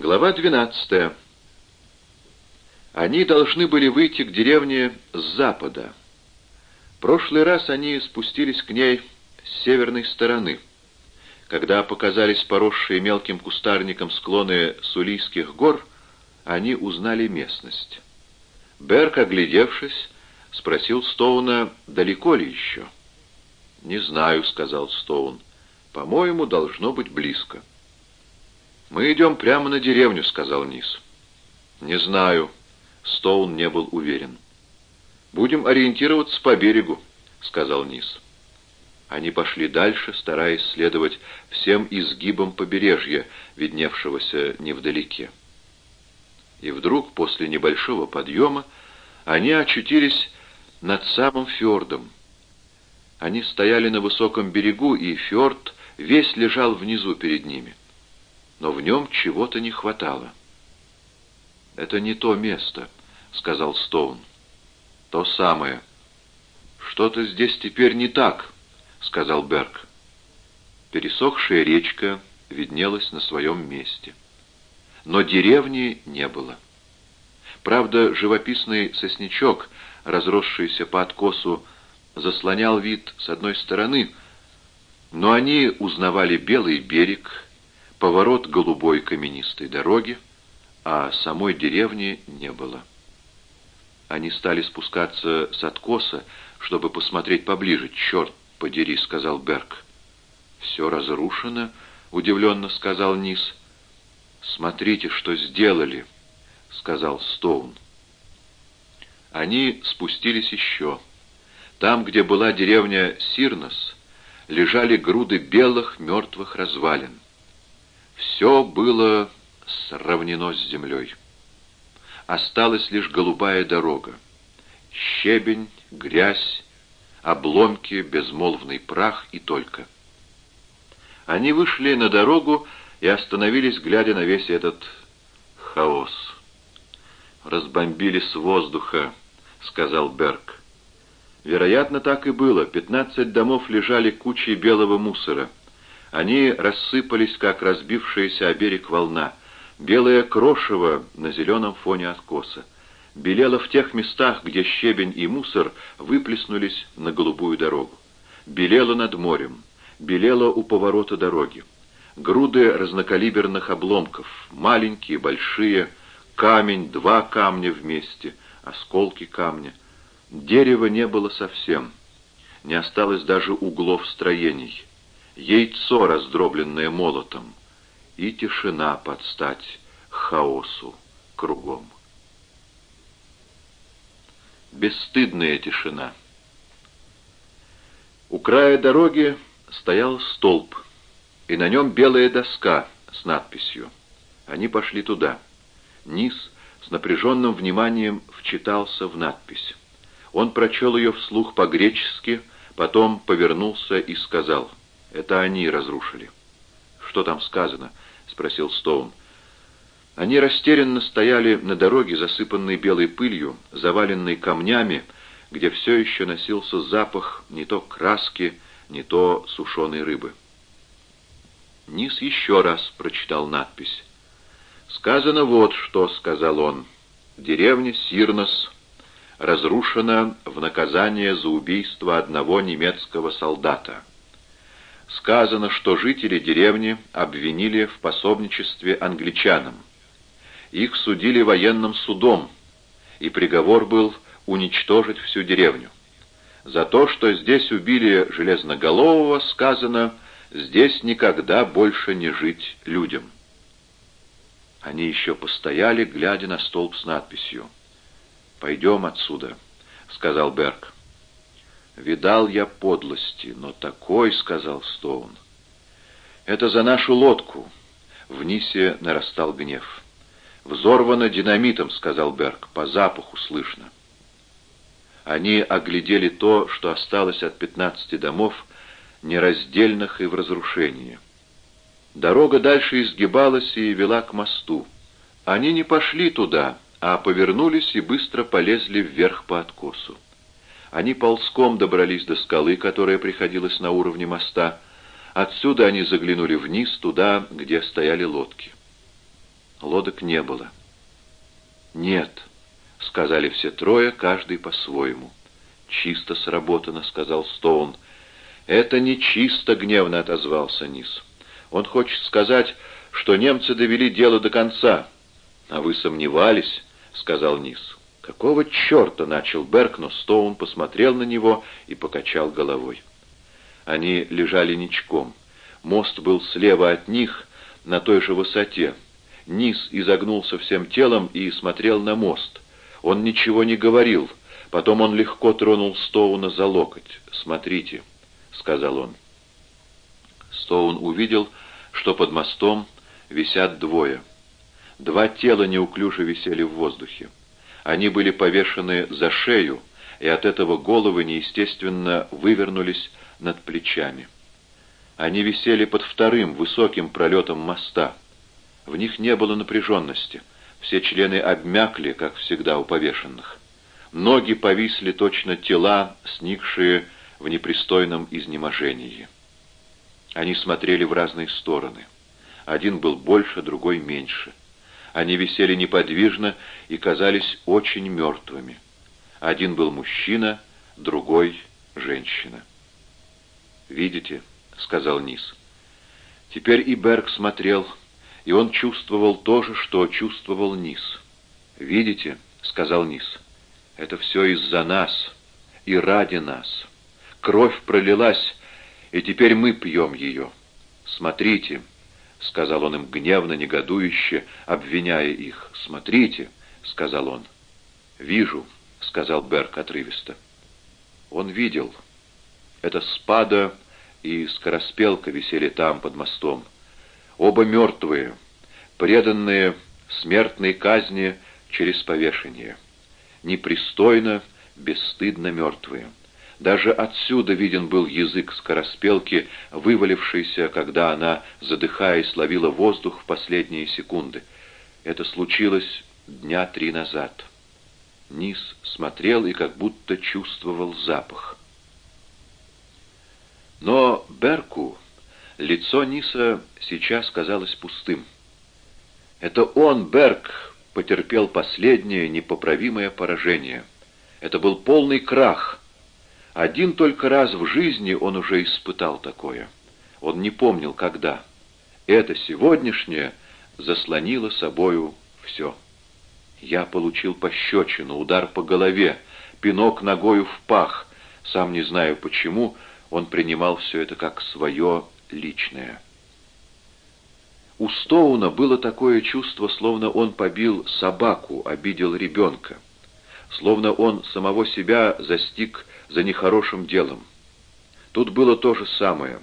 Глава 12. Они должны были выйти к деревне с запада. Прошлый раз они спустились к ней с северной стороны. Когда показались поросшие мелким кустарником склоны Сулийских гор, они узнали местность. Берк, оглядевшись, спросил Стоуна, далеко ли еще. «Не знаю», — сказал Стоун. «По-моему, должно быть близко». «Мы идем прямо на деревню», — сказал Низ. «Не знаю». Стоун не был уверен. «Будем ориентироваться по берегу», — сказал Низ. Они пошли дальше, стараясь следовать всем изгибам побережья, видневшегося невдалеке. И вдруг, после небольшого подъема, они очутились над самым фьордом. Они стояли на высоком берегу, и фьорд весь лежал внизу перед ними но в нем чего-то не хватало. «Это не то место», — сказал Стоун. «То самое». «Что-то здесь теперь не так», — сказал Берг. Пересохшая речка виднелась на своем месте. Но деревни не было. Правда, живописный сосничок, разросшийся по откосу, заслонял вид с одной стороны, но они узнавали белый берег поворот голубой каменистой дороги, а самой деревни не было. Они стали спускаться с откоса, чтобы посмотреть поближе. «Черт подери», — сказал Берг. «Все разрушено», — удивленно сказал Низ. «Смотрите, что сделали», — сказал Стоун. Они спустились еще. Там, где была деревня Сирнос, лежали груды белых мертвых развалин. Все было сравнено с землей. Осталась лишь голубая дорога. Щебень, грязь, обломки, безмолвный прах и только. Они вышли на дорогу и остановились, глядя на весь этот хаос. «Разбомбили с воздуха», — сказал Берг. Вероятно, так и было. Пятнадцать домов лежали кучей белого мусора. Они рассыпались, как разбившаяся о берег волна. Белое крошево на зеленом фоне откоса. Белело в тех местах, где щебень и мусор выплеснулись на голубую дорогу. Белело над морем. Белело у поворота дороги. Груды разнокалиберных обломков. Маленькие, большие. Камень, два камня вместе. Осколки камня. Дерева не было совсем. Не осталось даже углов строений яйцо, раздробленное молотом, и тишина под стать хаосу кругом. Бесстыдная тишина. У края дороги стоял столб, и на нем белая доска с надписью. Они пошли туда. Низ с напряженным вниманием вчитался в надпись. Он прочел ее вслух по-гречески, потом повернулся и сказал — это они разрушили. Что там сказано? Спросил Стоун. Они растерянно стояли на дороге, засыпанной белой пылью, заваленной камнями, где все еще носился запах не то краски, не то сушеной рыбы. Низ еще раз прочитал надпись. «Сказано вот что», — сказал он. «Деревня Сирнос разрушена в наказание за убийство одного немецкого солдата» сказано, что жители деревни обвинили в пособничестве англичанам. Их судили военным судом, и приговор был уничтожить всю деревню. За то, что здесь убили Железноголового, сказано, здесь никогда больше не жить людям. Они еще постояли, глядя на столб с надписью. «Пойдем отсюда», — сказал Берг. «Видал я подлости, но такой», — сказал Стоун. «Это за нашу лодку». В Нисе нарастал гнев. «Взорвано динамитом», — сказал Берг, — «по запаху слышно». Они оглядели то, что осталось от пятнадцати домов, нераздельных и в разрушении. Дорога дальше изгибалась и вела к мосту. Они не пошли туда, а повернулись и быстро полезли вверх по откосу. Они ползком добрались до скалы, которая приходилась на уровне моста. Отсюда они заглянули вниз, туда, где стояли лодки. Лодок не было. «Нет», — сказали все трое, каждый по-своему. «Чисто сработано», — сказал Стоун. «Это не чисто», — гневно отозвался Низ. «Он хочет сказать, что немцы довели дело до конца». «А вы сомневались?» — сказал Низ. «Какого черта?» — начал Берк, но Стоун посмотрел на него и покачал головой. Они лежали ничком. Мост был слева от них, на той же высоте. Низ изогнулся всем телом и смотрел на мост. Он ничего не говорил. Потом он легко тронул Стоуна за локоть. «Смотрите», — сказал он. Стоун увидел, что под мостом висят двое. Два тела неуклюже висели в воздухе. Они были повешены за шею, и от этого головы неестественно вывернулись над плечами. Они висели под вторым высоким пролетом моста. В них не было напряженности. Все члены обмякли, как всегда у повешенных. Ноги повисли точно тела, сникшие в непристойном изнеможении. Они смотрели в разные стороны. Один был больше, другой меньше. Они висели неподвижно и казались очень мертвыми. Один был мужчина, другой — женщина. «Видите?» — сказал Низ. Теперь и Берг смотрел, и он чувствовал то же, что чувствовал Низ. «Видите?» — сказал Низ. «Это все из-за нас и ради нас. Кровь пролилась, и теперь мы пьем ее. Смотрите!» — сказал он им гневно, негодующе, обвиняя их. «Смотрите!» — сказал он. «Вижу», — сказал Берг отрывисто. Он видел. Это спада и скороспелка висели там, под мостом. Оба мертвые, преданные смертной казни через повешение. Непристойно, бесстыдно мертвые. Даже отсюда виден был язык скороспелки, вывалившийся, когда она, задыхаясь, ловила воздух в последние секунды. Это случилось дня три назад. Низ смотрел и как будто чувствовал запах. Но Берку лицо Ниса сейчас казалось пустым. Это он, Берг, потерпел последнее непоправимое поражение. Это был полный крах. Один только раз в жизни он уже испытал такое. Он не помнил, когда. Это сегодняшнее заслонило собою все. Я получил пощечину, удар по голове, пинок ногою в пах. Сам не знаю почему, он принимал все это как свое личное. У Стоуна было такое чувство, словно он побил собаку, обидел ребенка. Словно он самого себя застиг за нехорошим делом. Тут было то же самое.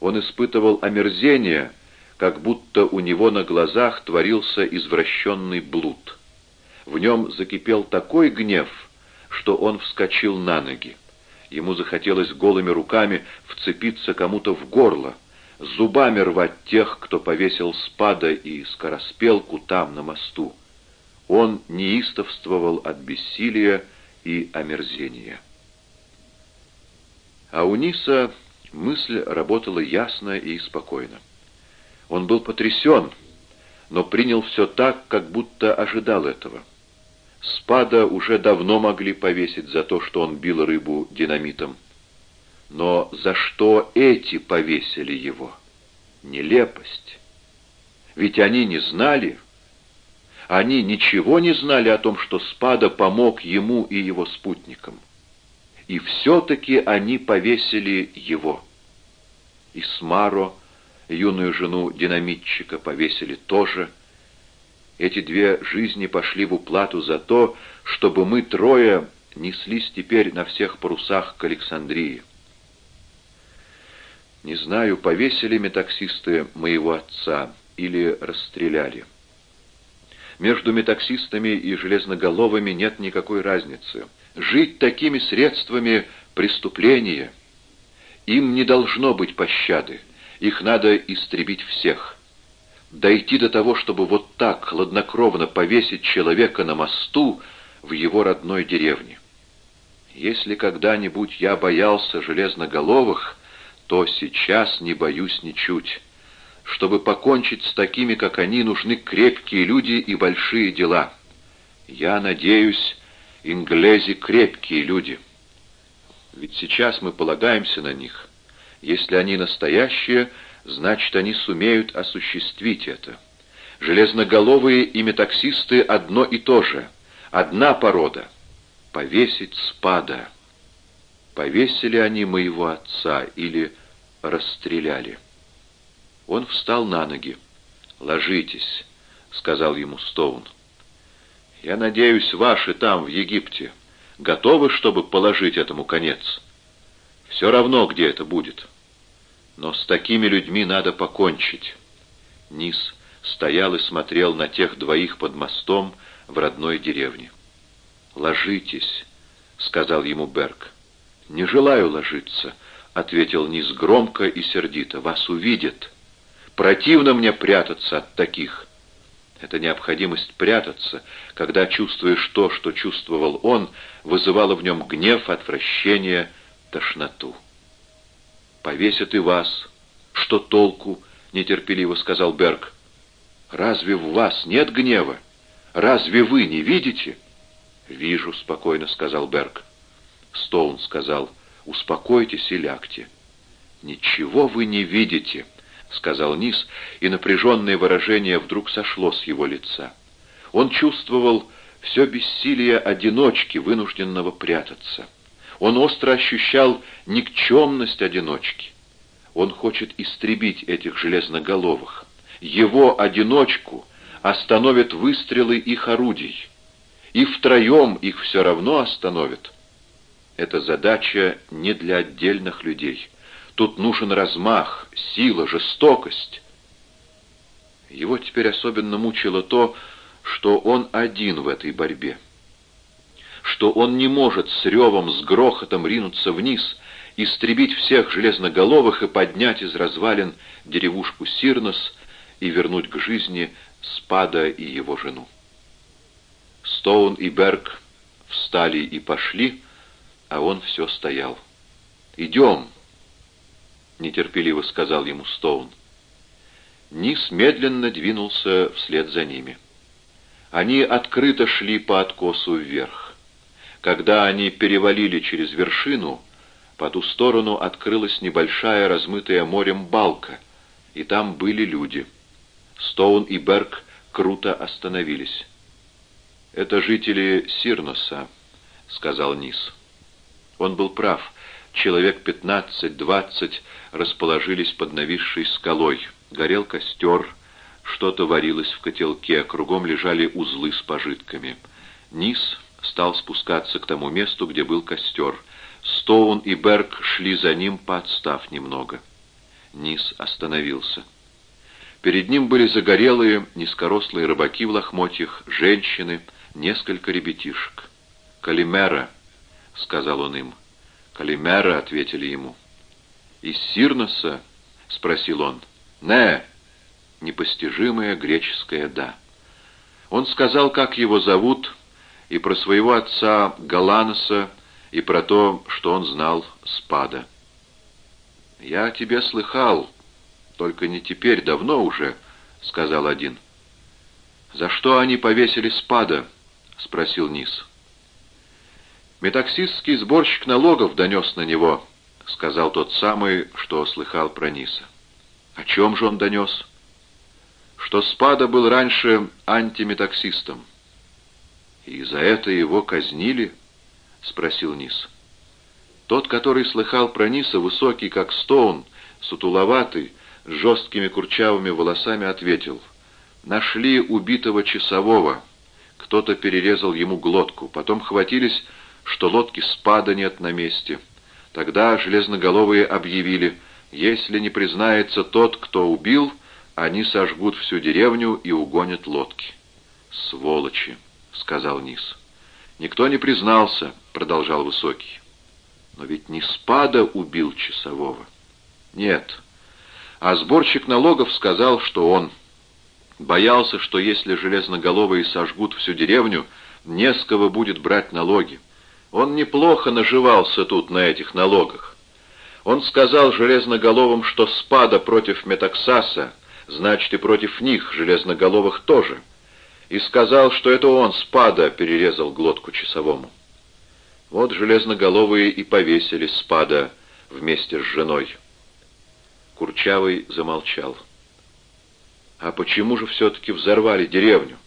Он испытывал омерзение, как будто у него на глазах творился извращенный блуд. В нем закипел такой гнев, что он вскочил на ноги. Ему захотелось голыми руками вцепиться кому-то в горло, зубами рвать тех, кто повесил спада и скороспелку там, на мосту. Он неистовствовал от бессилия и омерзения. А у Ниса мысль работала ясно и спокойно. Он был потрясен, но принял все так, как будто ожидал этого. Спада уже давно могли повесить за то, что он бил рыбу динамитом. Но за что эти повесили его? Нелепость. Ведь они не знали. Они ничего не знали о том, что Спада помог ему и его спутникам. И все-таки они повесили его. И Смаро, юную жену динамитчика, повесили тоже. Эти две жизни пошли в уплату за то, чтобы мы трое неслись теперь на всех парусах к Александрии. Не знаю, повесили метаксисты моего отца или расстреляли. Между метаксистами и железноголовыми нет никакой разницы. Жить такими средствами — преступление. Им не должно быть пощады. Их надо истребить всех дойти до того, чтобы вот так хладнокровно повесить человека на мосту в его родной деревне. Если когда-нибудь я боялся железноголовых, то сейчас не боюсь ничуть. Чтобы покончить с такими, как они, нужны крепкие люди и большие дела. Я надеюсь, инглези крепкие люди. Ведь сейчас мы полагаемся на них. Если они настоящие, значит, они сумеют осуществить это. Железноголовые и метаксисты одно и то же. Одна порода. Повесить спада. Повесили они моего отца или расстреляли. Он встал на ноги. «Ложитесь», — сказал ему Стоун. «Я надеюсь, ваши там, в Египте, готовы, чтобы положить этому конец. Все равно, где это будет. Но с такими людьми надо покончить». Низ стоял и смотрел на тех двоих под мостом в родной деревне. «Ложитесь», — сказал ему Берг. «Не желаю ложиться», — ответил Низ громко и сердито. «Вас увидят». Противно мне прятаться от таких. Эта необходимость прятаться, когда чувствуешь то, что чувствовал он, вызывала в нем гнев, отвращение, тошноту. «Повесят и вас. Что толку?» — нетерпеливо сказал Берг. «Разве в вас нет гнева? Разве вы не видите?» «Вижу», — спокойно сказал Берг. Стоун сказал, «Успокойтесь и лягте». «Ничего вы не видите», — сказал Низ, и напряженное выражение вдруг сошло с его лица. Он чувствовал все бессилие одиночки, вынужденного прятаться. Он остро ощущал никчемность одиночки. Он хочет истребить этих железноголовых. Его одиночку остановят выстрелы их орудий. И втроем их все равно остановят. Эта задача не для отдельных людей. Тут нужен размах, сила, жестокость. Его теперь особенно мучило то, что он один в этой борьбе. Что он не может с ревом, с грохотом ринуться вниз, истребить всех железноголовых и поднять из развалин деревушку Сирнос и вернуть к жизни Спада и его жену. Стоун и Берг встали и пошли, а он все стоял. «Идем!» — нетерпеливо сказал ему Стоун. Низ медленно двинулся вслед за ними. Они открыто шли по откосу вверх. Когда они перевалили через вершину, по ту сторону открылась небольшая, размытая морем балка, и там были люди. Стоун и Берг круто остановились. «Это жители Сирноса», — сказал Низ. Он был прав. Человек пятнадцать-двадцать расположились под нависшей скалой. Горел костер, что-то варилось в котелке, кругом лежали узлы с пожитками. Низ стал спускаться к тому месту, где был костер. Стоун и Берг шли за ним, подстав немного. Низ остановился. Перед ним были загорелые, низкорослые рыбаки в лохмотьях, женщины, несколько ребятишек. «Калимера», — сказал он им, — «Калимера», — ответили ему. «Из Сирноса?» — спросил он. «Не». Непостижимое греческое «да». Он сказал, как его зовут, и про своего отца Галаноса, и про то, что он знал Спада. «Я о тебе слыхал, только не теперь, давно уже», — сказал один. «За что они повесили Спада?» — спросил Низ. «Метаксистский сборщик налогов донес на него», — сказал тот самый, что слыхал про Ниса. «О чем же он донес?» «Что Спада был раньше антиметаксистом». «И за это его казнили?» — спросил Нис. Тот, который слыхал про Ниса, высокий, как Стоун, сутуловатый, с жесткими курчавыми волосами, ответил. «Нашли убитого часового. Кто-то перерезал ему глотку. Потом хватились что лодки спада нет на месте. Тогда железноголовые объявили, если не признается тот, кто убил, они сожгут всю деревню и угонят лодки. «Сволочи!» — сказал Низ. «Никто не признался», — продолжал Высокий. «Но ведь не спада убил часового». «Нет». А сборщик налогов сказал, что он боялся, что если железноголовые сожгут всю деревню, не с кого будет брать налоги. Он неплохо наживался тут на этих налогах. Он сказал железноголовым, что спада против Метаксаса значит и против них, железноголовых, тоже, и сказал, что это он, спада, перерезал глотку часовому. Вот железноголовые и повесили спада вместе с женой. Курчавый замолчал. А почему же все-таки взорвали деревню?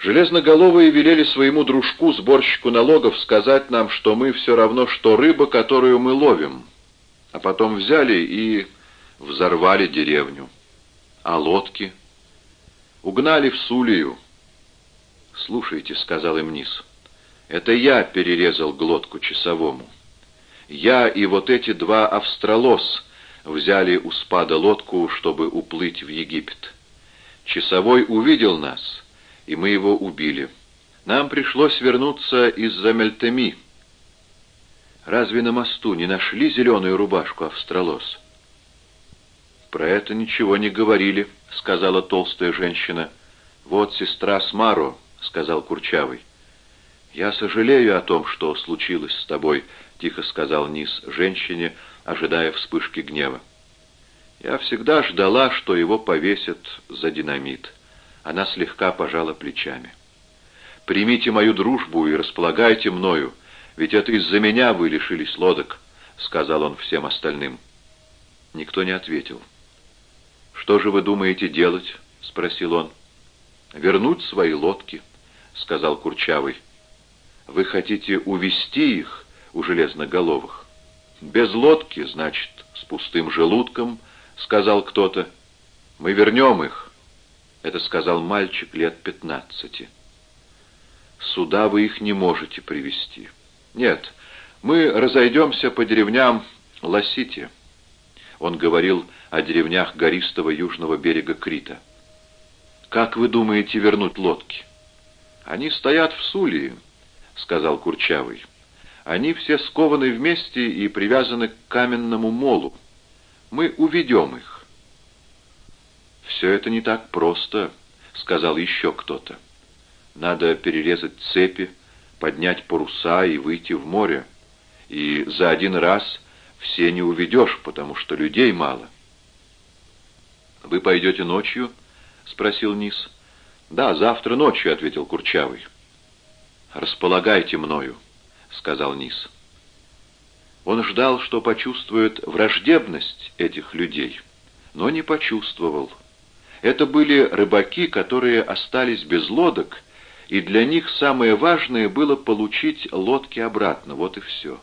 Железноголовые велели своему дружку, сборщику налогов, сказать нам, что мы все равно, что рыба, которую мы ловим. А потом взяли и взорвали деревню. А лодки? Угнали в Сулию. «Слушайте», — сказал им Низ, — «это я перерезал глотку часовому. Я и вот эти два австралос взяли у спада лодку, чтобы уплыть в Египет. Часовой увидел нас, и мы его убили. Нам пришлось вернуться из-за Мельтеми. Разве на мосту не нашли зеленую рубашку австралос?» «Про это ничего не говорили», — сказала толстая женщина. «Вот сестра Смаро», — сказал Курчавый. «Я сожалею о том, что случилось с тобой», — тихо сказал Низ женщине, ожидая вспышки гнева. «Я всегда ждала, что его повесят за динамит». Она слегка пожала плечами. «Примите мою дружбу и располагайте мною, ведь это из-за меня вы лишились лодок», — сказал он всем остальным. Никто не ответил. «Что же вы думаете делать?» — спросил он. «Вернуть свои лодки», — сказал Курчавый. «Вы хотите увести их у железноголовых?» «Без лодки, значит, с пустым желудком», — сказал кто-то. «Мы вернем их», — это сказал мальчик лет пятнадцати. «Сюда вы их не можете привести «Нет, мы разойдемся по деревням Лосити». Он говорил о деревнях гористого южного берега Крита. «Как вы думаете вернуть лодки?» «Они стоят в Сулии», — сказал Курчавый. «Они все скованы вместе и привязаны к каменному молу. Мы уведем их». «Все это не так просто», — сказал еще кто-то. «Надо перерезать цепи, поднять паруса и выйти в море. И за один раз все не уведешь, потому что людей мало. «Вы пойдете ночью?» — спросил Низ. «Да, завтра ночью», — ответил Курчавый. «Располагайте мною», — сказал Низ. Он ждал, что почувствует враждебность этих людей, но не почувствовал. Это были рыбаки, которые остались без лодок, и для них самое важное было получить лодки обратно, вот и все.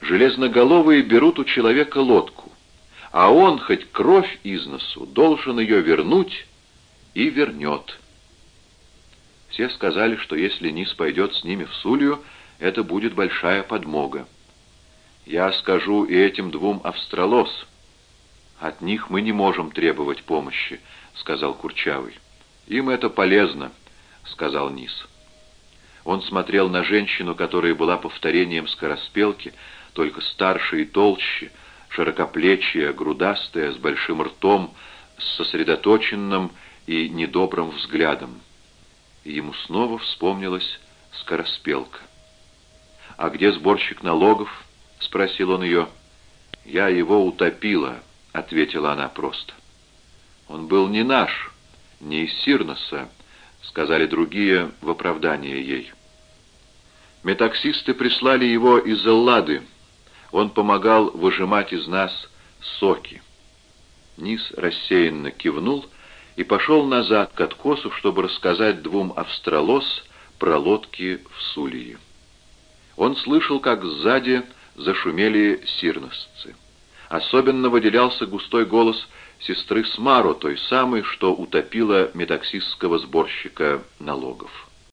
Железноголовые берут у человека лодку, а он, хоть кровь из носу, должен ее вернуть и вернет. Все сказали, что если Низ пойдет с ними в Сулью, это будет большая подмога. Я скажу и этим двум австралос. От них мы не можем требовать помощи, сказал Курчавый. Им это полезно, сказал Низ. Он смотрел на женщину, которая была повторением скороспелки, только старше и толще, широкоплечья, грудастая, с большим ртом, с сосредоточенным и недобрым взглядом. И ему снова вспомнилась скороспелка. «А где сборщик налогов?» — спросил он ее. «Я его утопила», — ответила она просто. «Он был не наш, не из Сирноса», — сказали другие в оправдание ей. Метаксисты прислали его из Эллады, он помогал выжимать из нас соки. Низ рассеянно кивнул и пошел назад к откосу, чтобы рассказать двум австралос про лодки в Сулии. Он слышал, как сзади зашумели сирносцы. Особенно выделялся густой голос сестры Смаро, той самой, что утопила метаксистского сборщика налогов.